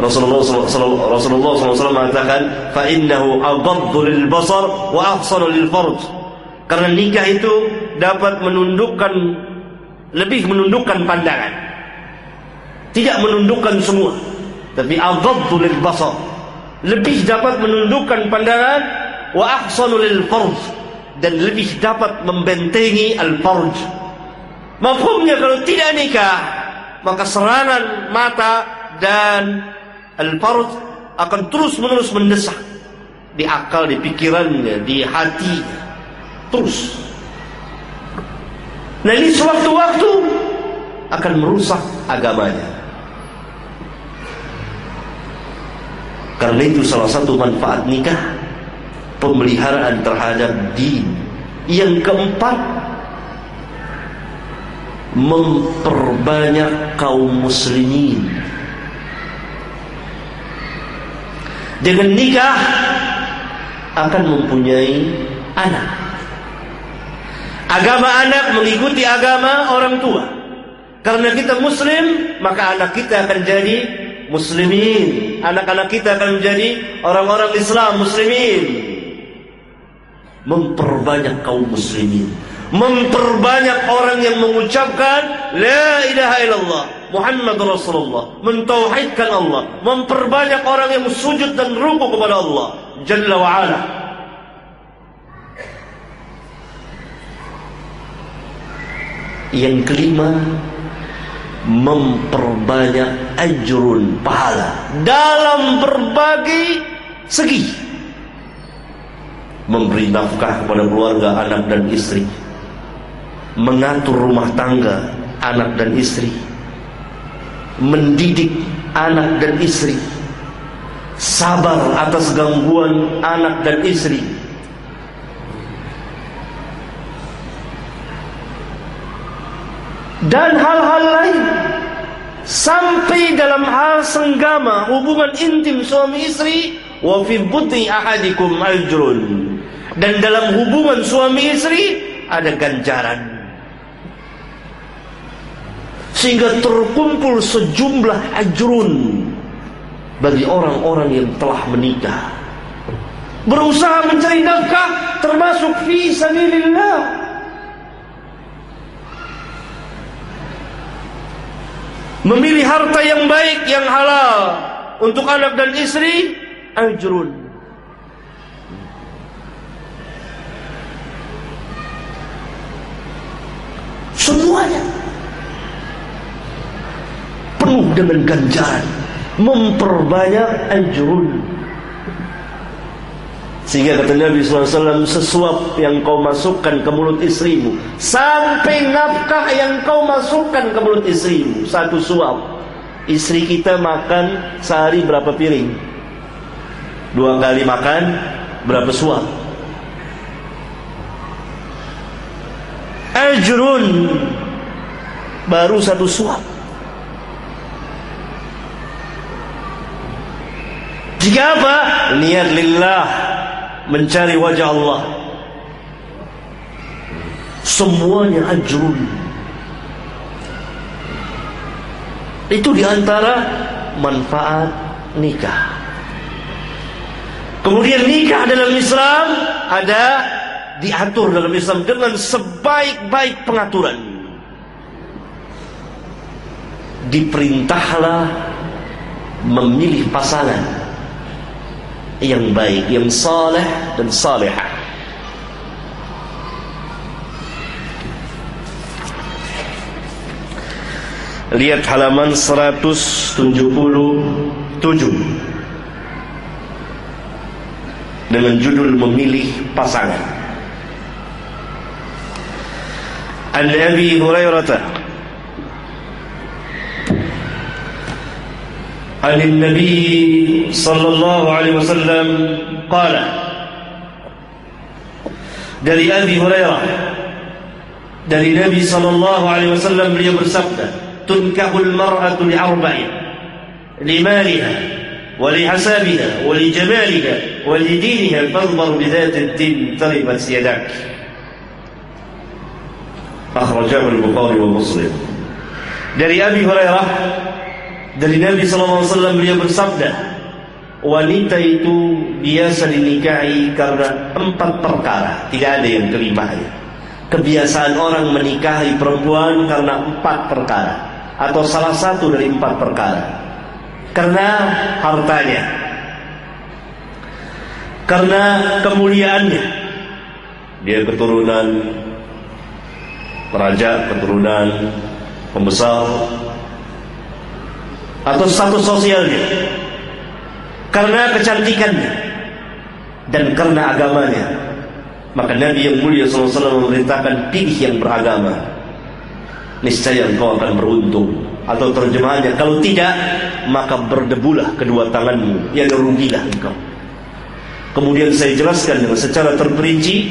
Rasulullah SAW mengatakan fa innahu aghaddu lil basar wa ahsanu lil farj karena nikah itu dapat menundukkan lebih menundukkan pandangan. Tidak menundukkan semua tapi aghaddu lil basar. Lebih dapat menundukkan pandangan wa ahsanu lil farj dan lebih dapat membentengi al farj mafhumnya kalau tidak nikah maka serangan mata dan Al-Farj akan terus-menerus mendesak di akal, di pikirannya, di hati, terus. Nah ini sewaktu-waktu akan merusak agamanya. Karena itu salah satu manfaat nikah pemeliharaan terhadap din. Yang keempat memperbanyak kaum muslimin dengan nikah akan mempunyai anak. Agama anak mengikuti agama orang tua. Karena kita muslim, maka anak kita akan jadi muslimin. Anak-anak kita akan menjadi orang-orang Islam muslimin. Memperbanyak kaum muslimin. Memperbanyak orang yang mengucapkan La ilaha illallah Muhammad Rasulullah mentauhidkan Allah memperbanyak orang yang sujud dan ruku kepada Allah Jalla wa ala yang kelima memperbanyak ajrun pahala. Dalam berbagai segi. Memberi nafkah kepada keluarga anak dan istri mengatur rumah tangga anak dan istri mendidik anak dan istri. Sabar atas gangguan anak dan istri. Dan hal-hal lain. Sampai dalam hal senggama hubungan intim suami istri wa fi buti ahadikum ajrun. Dan dalam hubungan suami istri ada ganjaran sehingga terkumpul sejumlah ajrun bagi orang-orang yang telah menikah. Berusaha mencari nafkah termasuk fi sabilillah. Memilih harta yang baik yang halal untuk anak dan istri ajrun. Semuanya dengan ganjaran memperbanyak ajrun. Sehingga kata Nabi SAW sesuap yang kau masukkan ke mulut istrimu sampai nafkah yang kau masukkan ke mulut istrimu satu suap istri kita makan sehari berapa piring? Dua kali makan berapa suap? Ajrun baru satu suap Jika apa? Niat lillah mencari wajah Allah. Semuanya ajrun. Itu di antara manfaat nikah. Kemudian nikah dalam Islam ada diatur dalam Islam dengan sebaik-baik pengaturan. Diperintahlah memilih pasangan yang baik, yang saleh dan salehah. Lihat halaman 177 dengan judul memilih pasangan. An Abi Hurairah عن النبي صلى الله عليه وسلم قال dari Abi Hurairah dari Nabi sallallahu alaihi wasallam beliau bersabda tunkahul mar'atu li arba'in limaliha wa li hasabiha wa li jamaliha wa li diniha fadhbar bi dhati ad-din taribat yadak akhrajahu al-Bukhari wa Muslim dari Abi Hurairah dari Nabi SAW beliau bersabda wanita itu biasa dinikahi karena empat perkara. Tidak ada yang kelimanya kebiasaan orang menikahi perempuan karena empat perkara atau salah satu dari empat perkara. Karena hartanya. Karena kemuliaannya. Dia keturunan raja keturunan pembesar atau status sosialnya. Karena kecantikannya. Dan karena agamanya. Maka Nabi yang mulia SAW memerintahkan pilih yang beragama. Niscaya engkau akan beruntung atau terjemahannya. Kalau tidak maka berdebulah kedua tanganmu. Ya rugilah engkau. Kemudian saya jelaskan dengan secara terperinci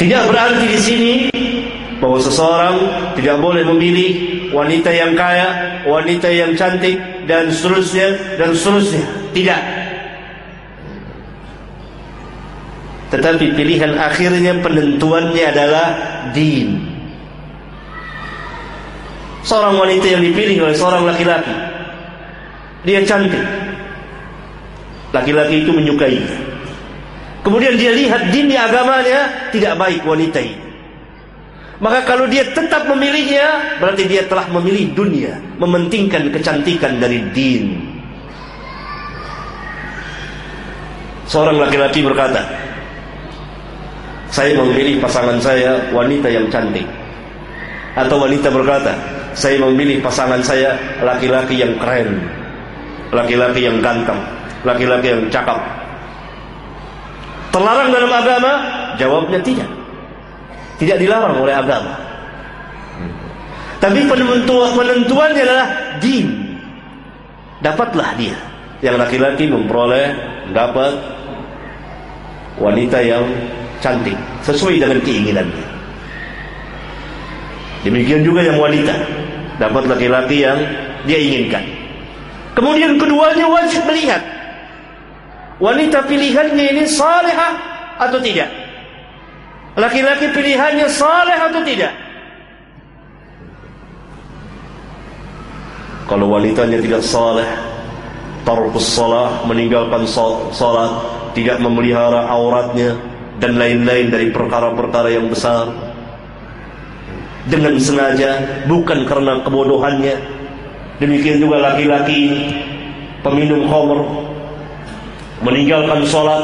tidak berarti di sini bahwa seseorang tidak boleh memilih wanita yang kaya, wanita yang cantik dan seterusnya dan seterusnya. Tidak. Tetapi pilihan akhirnya penentuannya adalah din. Seorang wanita yang dipilih oleh seorang laki-laki dia cantik. Laki-laki itu menyukainya. Kemudian dia lihat din di agamanya tidak baik wanita ini. Maka kalau dia tetap memilihnya, berarti dia telah memilih dunia, mementingkan kecantikan dari din. Seorang laki-laki berkata, saya memilih pasangan saya wanita yang cantik. Atau wanita berkata, saya memilih pasangan saya laki-laki yang keren, laki-laki yang ganteng, laki-laki yang cakap. Terlarang dalam agama? Jawabnya tidak. Tidak dilarang oleh agama. Tapi penentuan penentuannya adalah din. Dapatlah dia. Yang laki-laki memperoleh dapat wanita yang cantik sesuai dengan keinginannya. Demikian juga yang wanita dapat laki-laki yang dia inginkan. Kemudian keduanya wajib melihat wanita pilihannya ini salehah atau tidak. Laki-laki pilihannya saleh atau tidak? Kalau wanitanya tidak saleh, tarkus salah, meninggalkan salat, tidak memelihara auratnya dan lain-lain dari perkara-perkara yang besar dengan sengaja bukan karena kebodohannya demikian juga laki-laki peminum khamr meninggalkan salat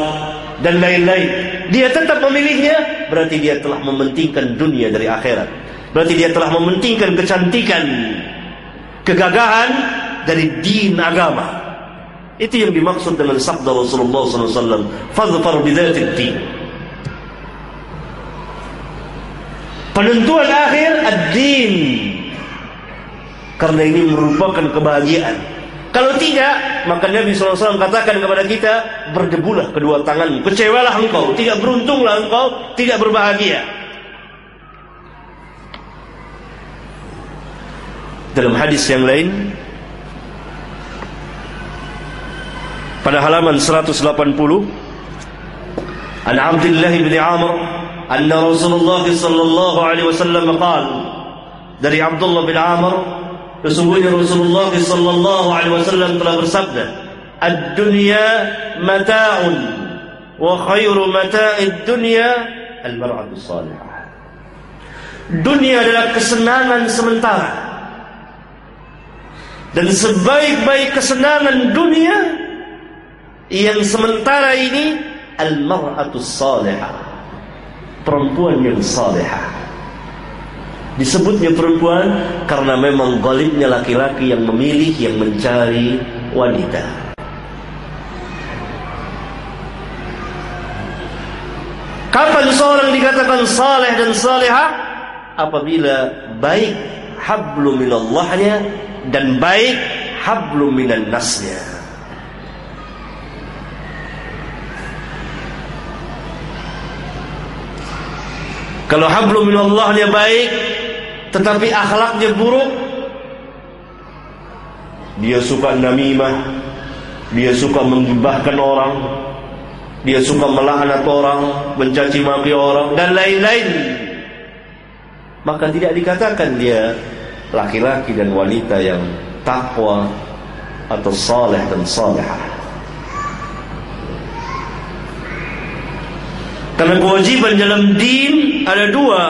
dan lain-lain. Dia tetap memilihnya berarti dia telah mementingkan dunia dari akhirat. Berarti dia telah mementingkan kecantikan kegagahan dari din agama. Itu yang dimaksud dengan sabda Rasulullah SAW fadfar bidatid din. Penentuan akhir ad-din. Karena ini merupakan kebahagiaan kalau tidak, maka Nabi SAW katakan kepada kita, berdebulah kedua tanganmu, kecewalah engkau, tidak beruntunglah engkau, tidak berbahagia. Dalam hadis yang lain, pada halaman 180, An Abdullah bin Amr, anna Rasulullah sallallahu alaihi wasallam qala dari Abdullah bin Amr Sesungguhnya Rasulullah sallallahu alaihi wasallam telah bersabda, "Ad-dunya mata'un wa khairu mata'id dunya al-mar'atu salihah." Dunia adalah kesenangan sementara. Dan sebaik-baik kesenangan dunia yang sementara ini al-mar'atu salihah. Perempuan yang salihah. Disebutnya perempuan karena memang golibnya laki-laki yang memilih, yang mencari wanita. Kapan seorang dikatakan saleh dan salehah? Apabila baik hablu minallahnya dan baik hablu minan nasnya. Kalau hablu minallahnya baik, tetapi akhlaknya buruk. Dia suka namimah. Dia suka menggibahkan orang. Dia suka melaknat orang mencaci maki orang dan lain-lain. Maka tidak dikatakan dia laki-laki dan wanita yang takwa atau saleh dan salehah. Karena kewajiban dalam din ada dua